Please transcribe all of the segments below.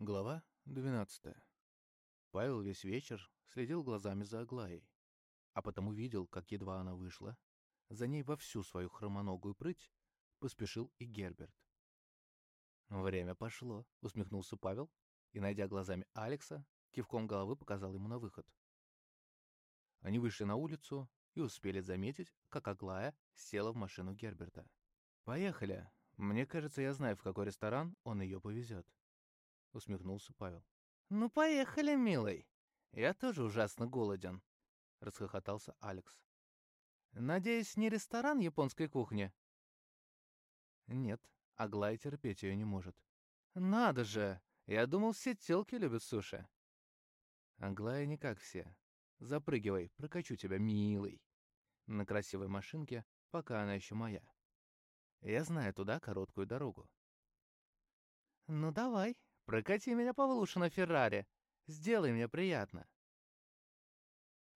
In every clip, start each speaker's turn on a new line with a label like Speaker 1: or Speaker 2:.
Speaker 1: Глава 12. Павел весь вечер следил глазами за Аглаей, а потом увидел, как едва она вышла, за ней во всю свою хромоногую прыть поспешил и Герберт. «Время пошло», — усмехнулся Павел и, найдя глазами Алекса, кивком головы показал ему на выход. Они вышли на улицу и успели заметить, как Аглая села в машину Герберта. «Поехали. Мне кажется, я знаю, в какой ресторан он ее повезет». — усмехнулся Павел. «Ну, поехали, милый. Я тоже ужасно голоден», — расхохотался Алекс. «Надеюсь, не ресторан японской кухни?» «Нет, Аглая терпеть ее не может». «Надо же! Я думал, все телки любят суши». «Аглая не как все. Запрыгивай, прокачу тебя, милый». На красивой машинке, пока она еще моя. Я знаю туда короткую дорогу. «Ну, давай», Прокати меня получше на Феррари. Сделай мне приятно.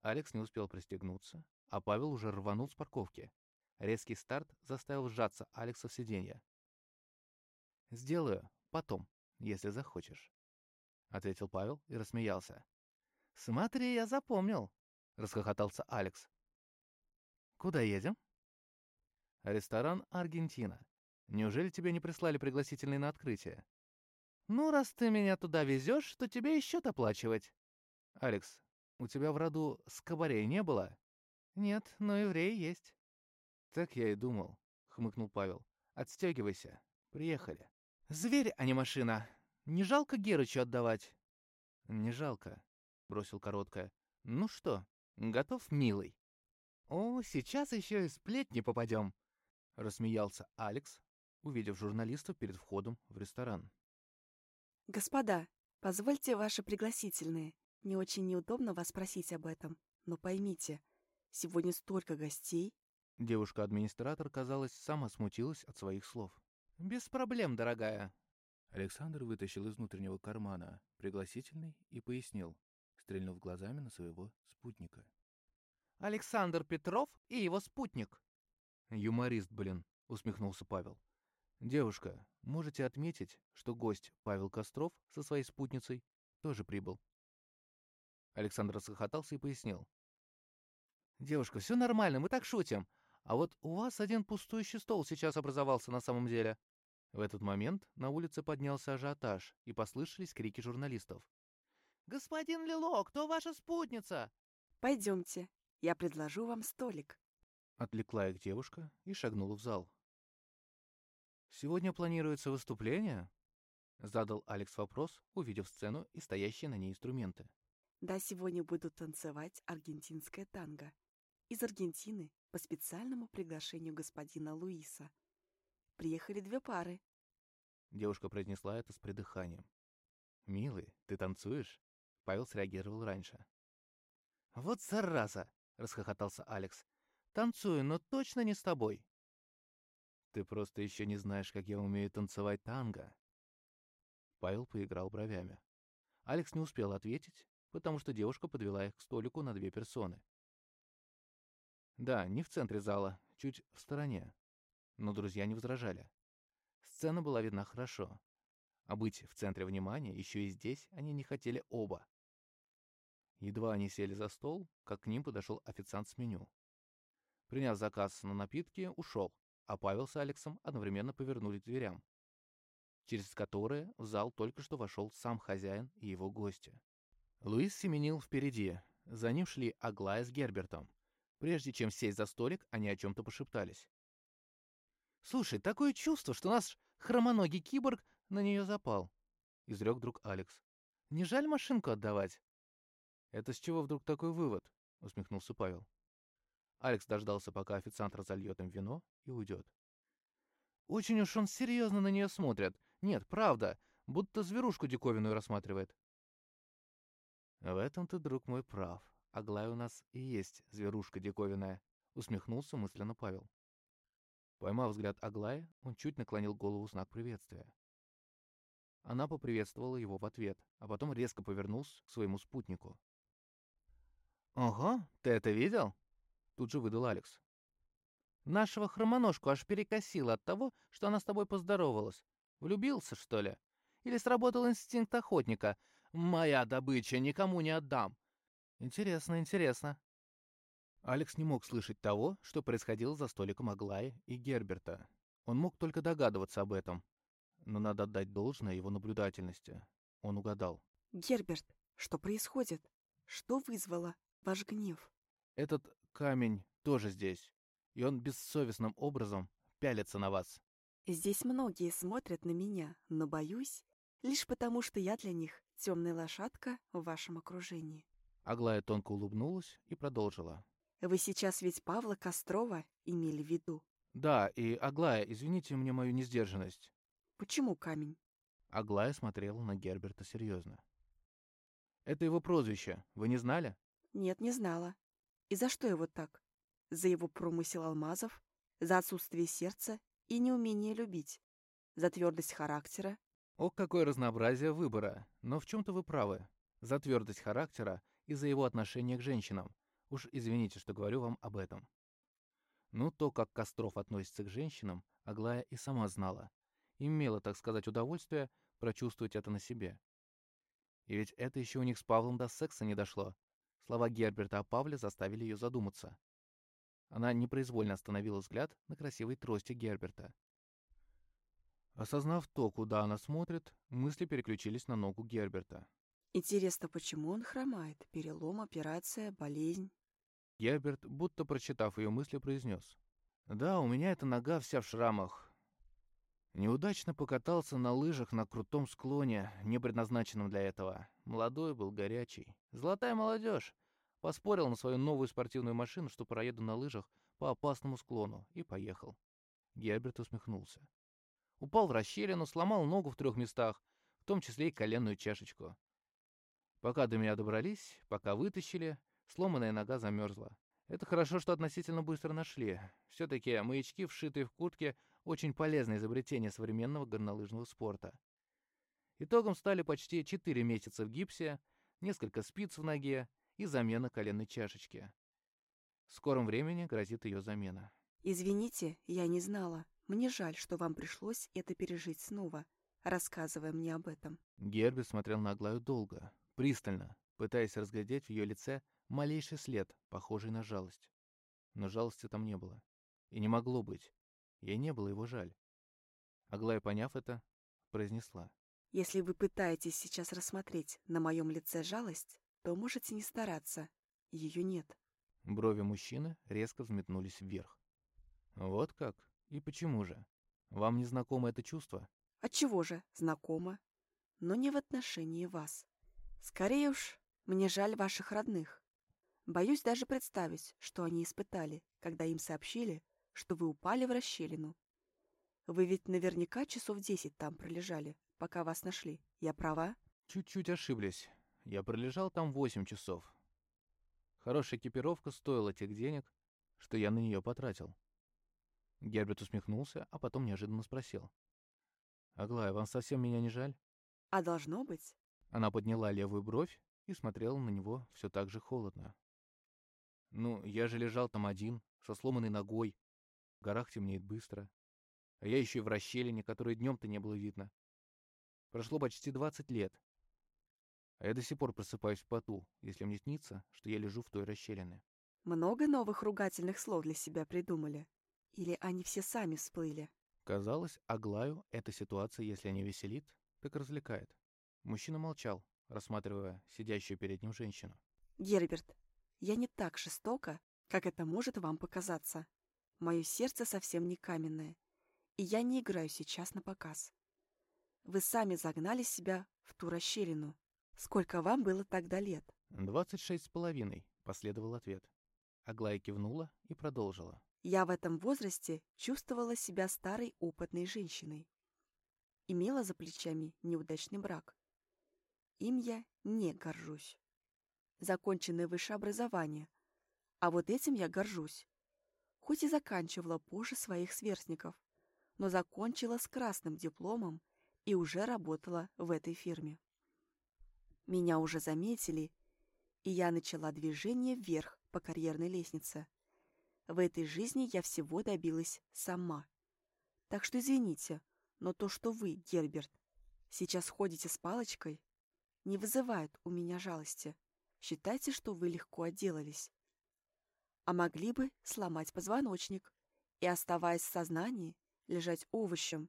Speaker 1: Алекс не успел пристегнуться, а Павел уже рванул с парковки. Резкий старт заставил сжаться Алекса в сиденье. «Сделаю. Потом, если захочешь», — ответил Павел и рассмеялся. «Смотри, я запомнил», — расхохотался Алекс. «Куда едем?» «Ресторан «Аргентина». Неужели тебе не прислали пригласительный на открытие?» «Ну, раз ты меня туда везешь, то тебе и счет оплачивать». «Алекс, у тебя в роду скобарей не было?» «Нет, но еврей есть». «Так я и думал», — хмыкнул Павел. «Отстегивайся. Приехали». «Зверь, а не машина. Не жалко Герычу отдавать?» «Не жалко», — бросил короткое. «Ну что, готов, милый?» «О, сейчас еще и сплетни попадем», — рассмеялся Алекс, увидев журналистов перед входом в ресторан.
Speaker 2: «Господа, позвольте ваши пригласительные. Мне очень неудобно вас спросить об этом, но поймите, сегодня столько гостей».
Speaker 1: Девушка-администратор, казалось, сама смутилась от своих слов. «Без проблем, дорогая». Александр вытащил из внутреннего кармана пригласительный и пояснил, стрельнув глазами на своего спутника.
Speaker 3: «Александр Петров и его спутник».
Speaker 1: «Юморист, блин», — усмехнулся Павел. «Девушка, можете отметить, что гость Павел Костров со своей спутницей тоже прибыл». Александр расхохотался и пояснил.
Speaker 3: «Девушка, все нормально, мы так шутим. А вот у вас один пустующий стол сейчас образовался на самом деле».
Speaker 1: В этот момент на улице поднялся ажиотаж, и послышались крики журналистов.
Speaker 3: «Господин Лило, кто ваша спутница?»
Speaker 2: «Пойдемте, я предложу вам столик».
Speaker 1: Отвлекла их девушка и шагнула в зал. «Сегодня планируется выступление?» — задал Алекс вопрос, увидев сцену и стоящие на ней инструменты.
Speaker 2: «Да, сегодня будут танцевать аргентинское танго. Из Аргентины по специальному приглашению господина Луиса. Приехали две пары».
Speaker 1: Девушка произнесла это с придыханием. «Милый, ты танцуешь?» Павел среагировал раньше.
Speaker 3: «Вот зараза!» — расхохотался Алекс. «Танцую, но точно не с тобой.
Speaker 1: Ты просто еще не знаешь, как я умею танцевать танго. Павел поиграл бровями. Алекс не успел ответить, потому что девушка подвела их к столику на две персоны. Да, не в центре зала, чуть в стороне. Но друзья не возражали. Сцена была видна хорошо. А быть в центре внимания еще и здесь они не хотели оба. Едва они сели за стол, как к ним подошел официант с меню. Приняв заказ на напитки, ушел а Павел с Алексом одновременно повернулись к дверям, через которые в зал только что вошел сам хозяин и его гости. Луис семенил впереди, за ним шли Аглая с Гербертом. Прежде чем сесть за столик, они о чем-то пошептались.
Speaker 3: «Слушай, такое чувство, что наш хромоногий киборг на нее запал», — изрек друг Алекс. «Не жаль машинку отдавать?»
Speaker 1: «Это с чего вдруг такой вывод?» — усмехнулся Павел. Алекс дождался, пока официант разольет им вино и уйдет.
Speaker 3: «Очень уж он серьезно на нее смотрит. Нет, правда, будто зверушку диковинную рассматривает».
Speaker 1: «В этом ты, друг мой, прав. Аглая у нас и есть зверушка диковинная», — усмехнулся мысленно Павел. Поймав взгляд Аглая, он чуть наклонил голову в знак приветствия. Она поприветствовала его в ответ, а потом резко повернулся к своему спутнику.
Speaker 3: «Ого, ты это видел?»
Speaker 1: Тут же выдал Алекс.
Speaker 3: «Нашего хромоножку аж перекосило от того, что она с тобой поздоровалась. Влюбился, что ли? Или сработал инстинкт охотника? Моя добыча, никому не отдам. Интересно, интересно. Алекс не мог слышать того, что происходило за столиком Аглаи и Герберта. Он мог только догадываться об этом. Но надо отдать должное его наблюдательности. Он угадал.
Speaker 2: «Герберт, что происходит? Что вызвало ваш гнев?»
Speaker 1: «Этот камень тоже здесь, и он бессовестным образом пялится на вас».
Speaker 2: «Здесь многие смотрят на меня, но боюсь, лишь потому, что я для них темная лошадка в вашем окружении».
Speaker 1: Аглая тонко улыбнулась и продолжила.
Speaker 2: Вы сейчас ведь Павла Кострова имели в виду?
Speaker 1: Да, и Аглая, извините мне мою несдержанность.
Speaker 2: Почему камень?
Speaker 1: Аглая смотрела на Герберта серьезно. Это его прозвище. Вы не знали?
Speaker 2: Нет, не знала. И за что его так? За его промысел алмазов? За отсутствие сердца и неумение любить? За твердость характера?
Speaker 1: О, какое разнообразие выбора. Но в чем-то вы правы. За твердость характера и за его отношение к женщинам. Уж извините, что говорю вам об этом. Ну, то, как Костров относится к женщинам, Аглая и сама знала. Имела, так сказать, удовольствие прочувствовать это на себе. И ведь это еще у них с Павлом до секса не дошло. Слова Герберта о Павле заставили ее задуматься. Она непроизвольно остановила взгляд на красивой трости Герберта. Осознав то, куда она смотрит, мысли переключились на ногу Герберта.
Speaker 2: Интересно, почему он хромает? Перелом, операция, болезнь?
Speaker 1: Герберт, будто прочитав ее мысли, произнес. «Да, у меня эта нога вся в шрамах. Неудачно покатался на лыжах на крутом склоне, не предназначенном для этого. Молодой был, горячий. Золотая молодежь. Поспорил на свою новую спортивную машину, что проеду на лыжах по опасному склону, и поехал. Герберт усмехнулся. Упал в расщелину, сломал ногу в трех местах, в том числе и коленную чашечку. Пока до меня добрались, пока вытащили, Сломанная нога замерзла. Это хорошо, что относительно быстро нашли. Все-таки маячки, вшитые в куртке, очень полезное изобретение современного горнолыжного спорта. Итогом стали почти 4 месяца в гипсе, несколько спиц в ноге и замена коленной чашечки. В скором времени грозит ее замена.
Speaker 2: «Извините, я не знала. Мне жаль, что вам пришлось это пережить снова, рассказывая мне об этом».
Speaker 1: Герби смотрел на Аглаю долго, пристально, пытаясь разглядеть в ее лице малейший след, похожий на жалость. Но жалости там не было. И не могло быть. Ей не было его жаль. Аглая, поняв это, произнесла.
Speaker 2: «Если вы пытаетесь сейчас рассмотреть на моем лице жалость, то можете не стараться. Ее нет».
Speaker 1: Брови мужчины резко взметнулись вверх. «Вот как? И почему же? Вам не знакомо это чувство?»
Speaker 2: «Отчего же? Знакомо. Но не в отношении вас. Скорее уж, мне жаль ваших родных. Боюсь даже представить, что они испытали, когда им сообщили, что вы упали в расщелину. Вы ведь наверняка часов десять там пролежали, пока вас нашли. Я права?
Speaker 1: Чуть-чуть ошиблись. Я пролежал там восемь часов. Хорошая экипировка стоила тех денег, что я на нее потратил. Герберт усмехнулся, а потом неожиданно спросил. «Аглая, вам совсем меня не жаль?»
Speaker 2: «А должно быть?»
Speaker 1: Она подняла левую бровь и смотрела на него все так же холодно. Ну, я же лежал там один, со сломанной ногой. В горах темнеет быстро. А я еще и в расщелине, которой днем-то не было видно. Прошло почти двадцать лет. А я до сих пор просыпаюсь в поту, если мне снится, что я лежу в той расщелине.
Speaker 2: Много новых ругательных слов для себя придумали? Или они все сами всплыли?
Speaker 1: Казалось, Аглаю эта ситуация, если не веселит, так развлекает. Мужчина молчал, рассматривая сидящую перед ним женщину.
Speaker 2: «Герберт, я не так жестока, как это может вам показаться. Мое сердце совсем не каменное, и я не играю сейчас на показ. Вы сами загнали себя в ту расщелину. Сколько вам было тогда лет?
Speaker 1: «Двадцать шесть с половиной», — последовал ответ. Аглая кивнула и продолжила.
Speaker 2: Я в этом возрасте чувствовала себя старой опытной женщиной. Имела за плечами неудачный брак. Им я не горжусь законченное высшее образование. А вот этим я горжусь. Хоть и заканчивала позже своих сверстников, но закончила с красным дипломом и уже работала в этой фирме. Меня уже заметили, и я начала движение вверх по карьерной лестнице. В этой жизни я всего добилась сама. Так что извините, но то, что вы, Герберт, сейчас ходите с палочкой, не вызывает у меня жалости. Считайте, что вы легко отделались. А могли бы сломать позвоночник и, оставаясь в сознании, лежать овощем.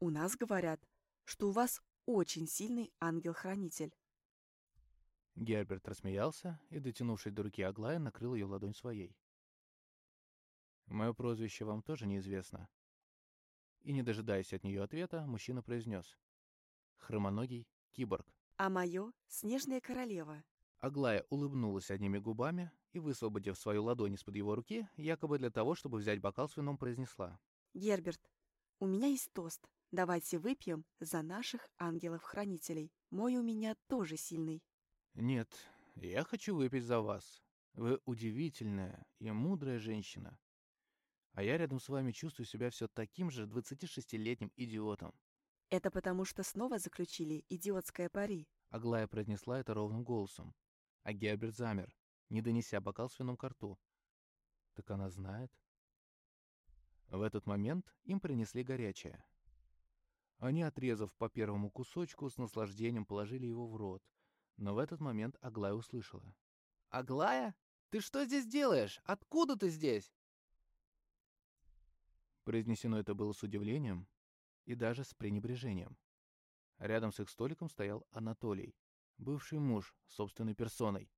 Speaker 2: У нас говорят, что у вас очень сильный ангел-хранитель.
Speaker 1: Герберт рассмеялся и, дотянувшись до руки Аглая, накрыл ее ладонь своей. «Мое прозвище вам тоже неизвестно». И, не дожидаясь от нее ответа, мужчина произнес. «Хромоногий киборг».
Speaker 2: «А мое — снежная королева».
Speaker 1: Аглая улыбнулась одними губами и, высвободив свою ладонь из-под его руки, якобы для того, чтобы взять бокал с вином, произнесла.
Speaker 2: «Герберт, у меня есть тост. Давайте выпьем за наших ангелов-хранителей. Мой у меня тоже сильный».
Speaker 1: «Нет, я хочу выпить за вас. Вы удивительная и мудрая женщина. А я рядом с вами чувствую себя все таким же 26-летним идиотом».
Speaker 2: «Это потому, что снова заключили идиотское пари».
Speaker 1: Аглая произнесла это ровным голосом. А Герберт замер, не донеся бокал с вином к рту. «Так она знает?» В этот момент им принесли горячее. Они, отрезав по первому кусочку, с наслаждением положили его в рот, но в этот момент Аглая услышала.
Speaker 3: «Аглая? Ты что здесь делаешь? Откуда ты здесь?»
Speaker 1: Произнесено это было с удивлением и даже с пренебрежением. Рядом с их столиком стоял Анатолий, бывший муж собственной персоной.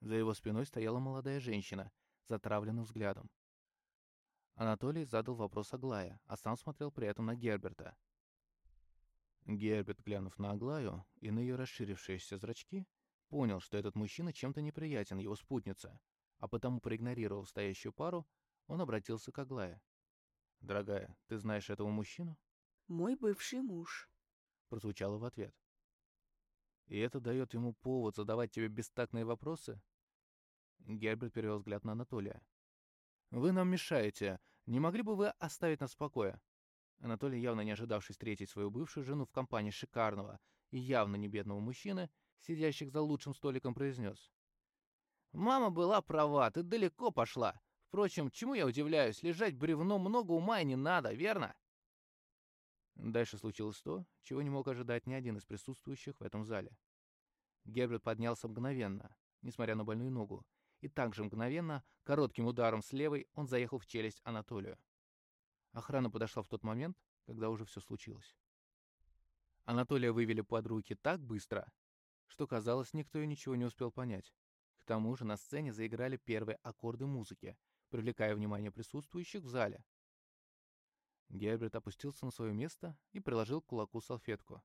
Speaker 1: За его спиной стояла молодая женщина, затравленным взглядом. Анатолий задал вопрос Аглая, а сам смотрел при этом на Герберта. Герберт, глянув на Аглаю и на ее расширившиеся зрачки, понял, что этот мужчина чем-то неприятен его спутнице, а потому, проигнорировав стоящую пару, он обратился к Аглае. «Дорогая, ты знаешь этого мужчину?»
Speaker 2: «Мой бывший муж», —
Speaker 1: прозвучало в ответ. «И это дает ему повод задавать тебе бестактные вопросы?» Герберт перевел взгляд на Анатолия. «Вы нам мешаете. Не могли бы вы оставить нас в покое?» Анатолий, явно не ожидавший встретить свою бывшую жену в компании шикарного и явно не бедного мужчины, сидящих за лучшим столиком, произнес.
Speaker 3: «Мама была права, ты далеко пошла. Впрочем, чему я удивляюсь, лежать бревном много ума и не надо, верно?»
Speaker 1: Дальше случилось то, чего не мог ожидать ни один из присутствующих в этом зале. Герберт поднялся мгновенно, несмотря на больную ногу, и также мгновенно, коротким ударом с левой, он заехал в челюсть Анатолию. Охрана подошла в тот момент, когда уже все случилось. Анатолия вывели под руки так быстро, что, казалось, никто и ничего не успел понять. К тому же на сцене заиграли первые аккорды музыки, привлекая внимание присутствующих в зале. Герберт опустился на свое место и приложил к кулаку салфетку.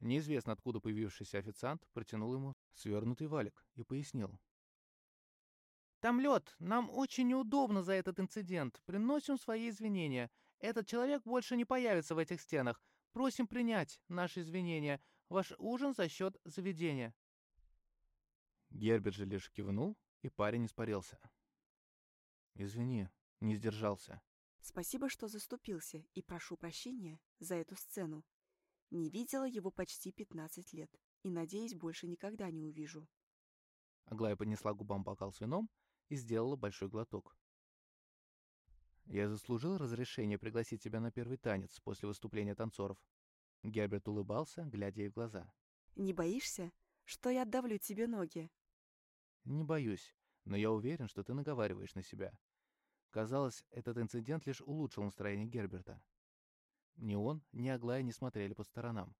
Speaker 1: Неизвестно откуда появившийся официант протянул ему свернутый валик и пояснил.
Speaker 3: Там лед. Нам очень неудобно за этот инцидент. Приносим свои извинения. Этот человек больше не появится в этих стенах. Просим принять наши извинения. Ваш ужин за счет заведения».
Speaker 1: Герберт же лишь кивнул, и парень испарился. «Извини, не сдержался».
Speaker 2: «Спасибо, что заступился, и прошу прощения за эту сцену. Не видела его почти 15 лет, и, надеюсь, больше никогда не увижу».
Speaker 1: Аглая поднесла губам бокал с вином и сделала большой глоток. «Я заслужил разрешение пригласить тебя на первый танец после выступления танцоров». Герберт улыбался, глядя ей в глаза.
Speaker 2: «Не боишься, что я отдавлю тебе ноги?»
Speaker 1: «Не боюсь, но я уверен, что ты наговариваешь на себя». Казалось, этот инцидент лишь улучшил настроение Герберта. Ни он, ни Аглая не смотрели по сторонам,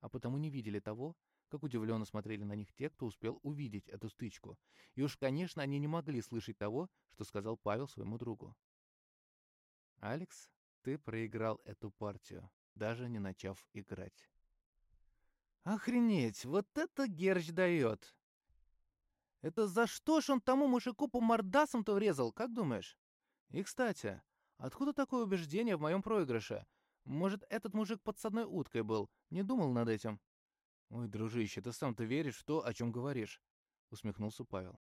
Speaker 1: а потому не видели того, как удивленно смотрели на них те, кто успел увидеть эту стычку. И уж, конечно, они не могли слышать того, что сказал Павел своему другу. «Алекс, ты проиграл эту партию, даже не начав играть».
Speaker 3: «Охренеть, вот это Герч дает!» «Это за что ж он тому мужику по мордасам-то врезал, как думаешь?» «И, кстати, откуда такое убеждение в моем проигрыше? Может, этот мужик подсадной уткой был, не думал над этим?»
Speaker 1: «Ой, дружище, ты сам-то веришь в то, о чем говоришь», — усмехнулся Павел.